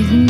You.